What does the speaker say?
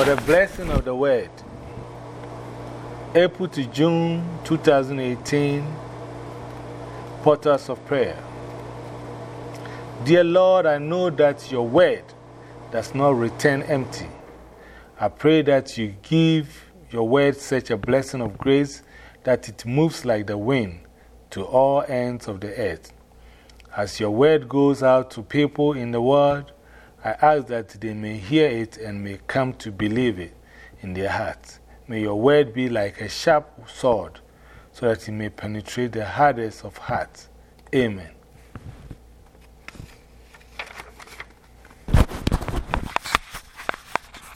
For the blessing of the word. April to June 2018, Portals of Prayer. Dear Lord, I know that your word does not return empty. I pray that you give your word such a blessing of grace that it moves like the wind to all ends of the earth. As your word goes out to people in the world, I ask that they may hear it and may come to believe it in their hearts. May your word be like a sharp sword so that it may penetrate the hardest of hearts. Amen.